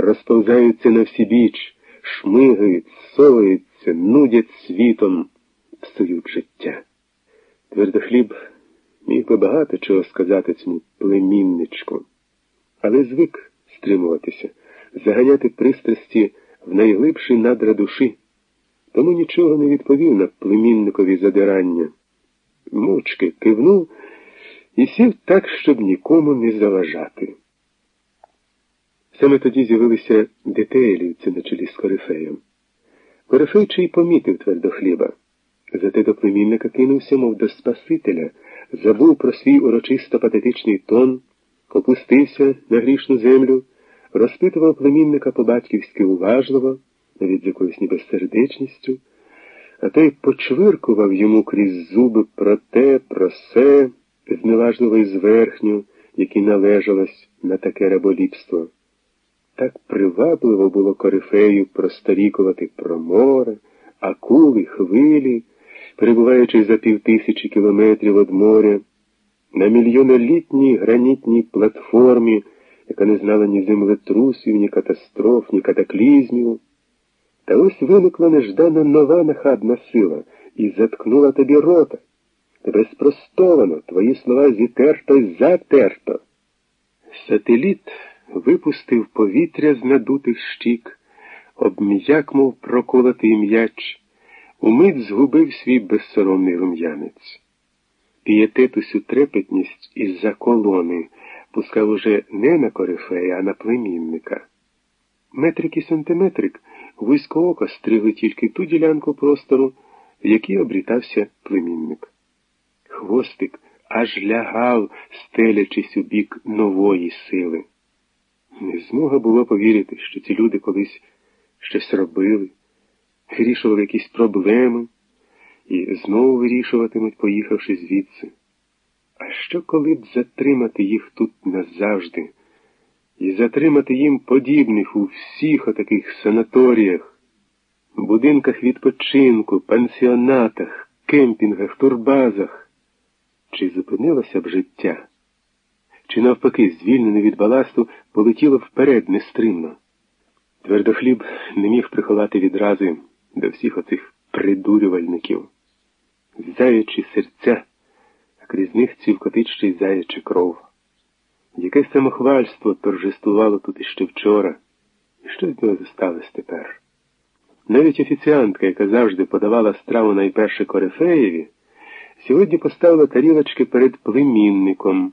розповзаються на всі біч, шмигають, соваються, нудять світом, псують життя. Твердохліб міг би багато чого сказати цьому племінничку, але звик стримуватися, заганяти пристрасті в найглибші надра душі, тому нічого не відповів на племінникові задирання. Мовчки кивнув і сів так, щоб нікому не заважати. Саме тоді з'явилися детейлівці на чолі з корифеєм. Корифейчий помітив твердо хліба. Зате до племінника кинувся, мов до Спасителя, забув про свій урочисто патетичний тон, опустився на грішну землю, розпитував племінника по-батьківськи уважливо, навіть з якоюсь небезсердечністю, а той почвиркував йому крізь зуби про те, про се, зневажливо і зверхню, які належалось на таке раболіпство. Так привабливо було корифею просторікувати про море, акули, хвилі, перебуваючи за півтисячі кілометрів від моря, на мільйонолітній гранітній платформі, яка не знала ні землетрусів, ні катастроф, ні катаклізмів. Та ось виникла неждана нова нахабна сила і заткнула тобі рота. Тебе спростовано, твої слова зітерто й затерто. Сателіт випустив повітря з надутих щік, обм'як, мов проколотий м'яч, умить згубив свій безсоромний рум'янець. Пієтет усю трепетність із-за колони пускав уже не на корифея, а на племінника. Метрик і сантиметрик вузько око стригли тільки ту ділянку простору, в якій обрітався племінник. Хвостик аж лягав, стелячись у бік нової сили. Не змога було повірити, що ці люди колись щось робили, вирішували якісь проблеми і знову вирішуватимуть, поїхавши звідси. А що коли б затримати їх тут назавжди і затримати їм подібних у всіх отаких санаторіях, будинках відпочинку, пансіонатах, кемпінгах, турбазах? Чи зупинилося б життя? Чи навпаки, звільнене від баласту, полетіло вперед нестримно? Твердохліб не міг приховати відрази до всіх оцих придурювальників, заячі серця, а крізь них цівкотить ще й заяча кров. Яке самохвальство торжествувало тут іще вчора, і що з нього зосталось тепер? Навіть офіціантка, яка завжди подавала страву найперше Корифеєві, сьогодні поставила тарілочки перед племінником,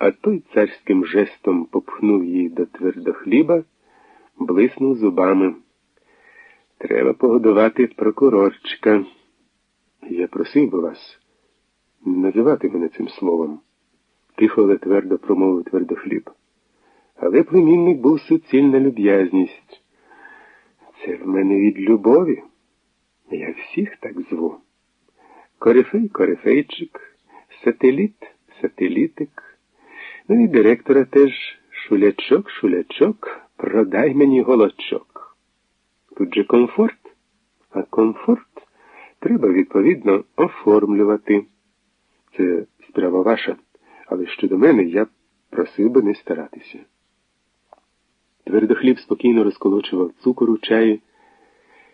а той царським жестом попхнув її до твердохліба, блиснув зубами. Треба погодувати прокурорчика. Я просив би вас називати мене цим словом, тихо, але твердо промовив твердохліб. Але племінник був суцільна люб'язність. Це в мене від любові. Я всіх так зву. Корифей, корифейчик, сателіт, сателітик. Ну і директора теж шулячок, шулячок, продай мені голочок. Тут же комфорт, а комфорт треба, відповідно, оформлювати. Це справа ваша, але щодо мене я просив би не старатися. Твердохліб спокійно розколочував цукор у чаї,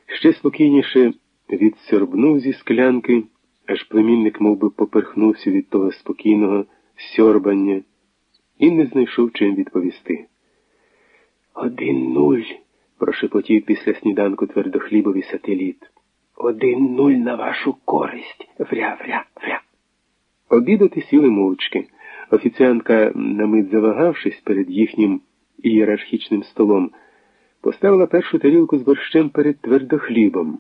ще спокійніше відсьорбнув зі склянки, аж племінник мов би, поперхнувся від того спокійного сьорбання і не знайшов чим відповісти. Один нуль, прошепотів після сніданку твердохлібовий сателіт. Один нуль на вашу користь. Вря, вря, вря. Обідати сіли мовчки. Офіціантка, на мить завагавшись перед їхнім ієрархічним столом, поставила першу тарілку з борщем перед твердохлібом.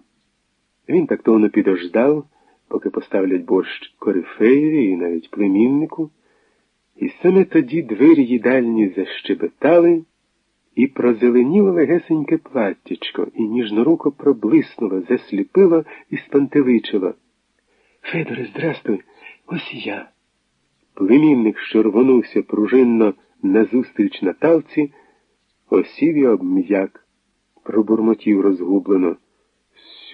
Він тактовно підождав, поки поставлять борщ корифеєві і навіть племіннику, і саме тоді двері їдальні защебетали, і прозеленіло легесеньке платтячко, і ніжноруко проблиснуло, засліпило і спантеличило. Федоре, здрастуй, ось я. Племінник, що рвонувся пружинно назустріч на талці, осів і обм'як, пробурмотів розгублено.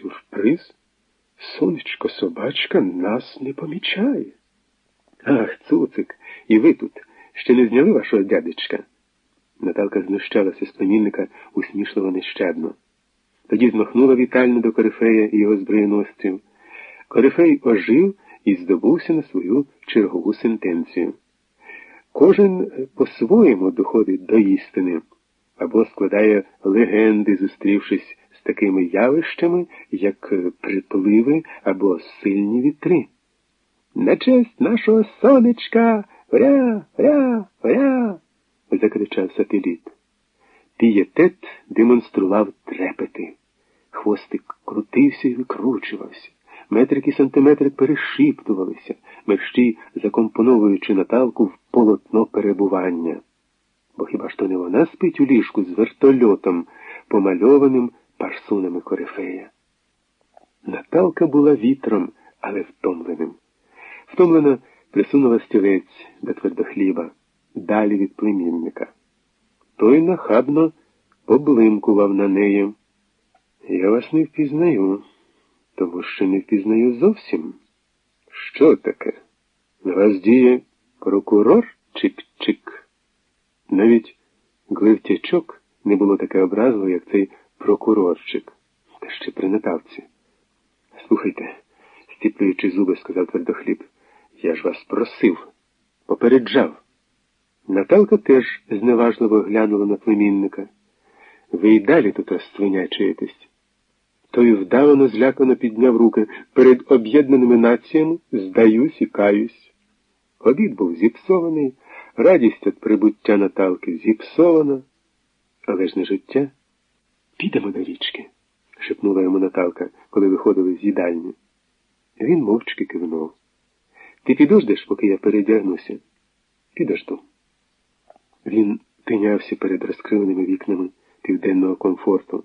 Сюрприз? Сонечко собачка нас не помічає. Ах, цуцик, і ви тут ще не зняли вашого дядечка? Наталка знущалася з племінника усмішливо нещадно. Тоді змахнула вітально до Корифея і його зброєносців. Корифей ожив і здобувся на свою чергову сентенцію. Кожен по-своєму доходить до істини або складає легенди, зустрівшись з такими явищами, як припливи або сильні вітри. На честь нашого сонечка! Оря, оря, оря! закричав сателіт. Пієтет демонстрував трепети. Хвостик крутився і викручувався. Метрик і сантиметрик перешіптувалися, мерщій закомпоновуючи Наталку в полотно перебування. Бо хіба ж то не вона спить у ліжку з вертольотом, помальованим парсунами корифея? Наталка була вітром, але втомленим. Втомлена присунула стілець до твердохліба, далі від племінника. Той нахабно поблимкував на неї. Я вас не впізнаю, тому що не впізнаю зовсім. Що таке? На вас діє прокурор Чик-Чик? Навіть гливтячок не було таке образливо, як цей прокурорчик, та ще при натавці. Слухайте, стіплюючи зуби, сказав твердохліб, я ж вас просив, попереджав. Наталка теж зневажливо глянула на племінника. Ви й далі тут розствинячуєтесь. Той вдавано злякано підняв руки перед об'єднаними націями, здаюсь і каюсь. Обід був зіпсований, радість від прибуття Наталки зіпсована, але ж не життя. Підемо до річки, шепнула йому Наталка, коли виходили з їдальні. Він мовчки кивнув. Ти підождеш, поки я передягнуся? Підожду. Він тинявся перед розкриленими вікнами південного комфорту.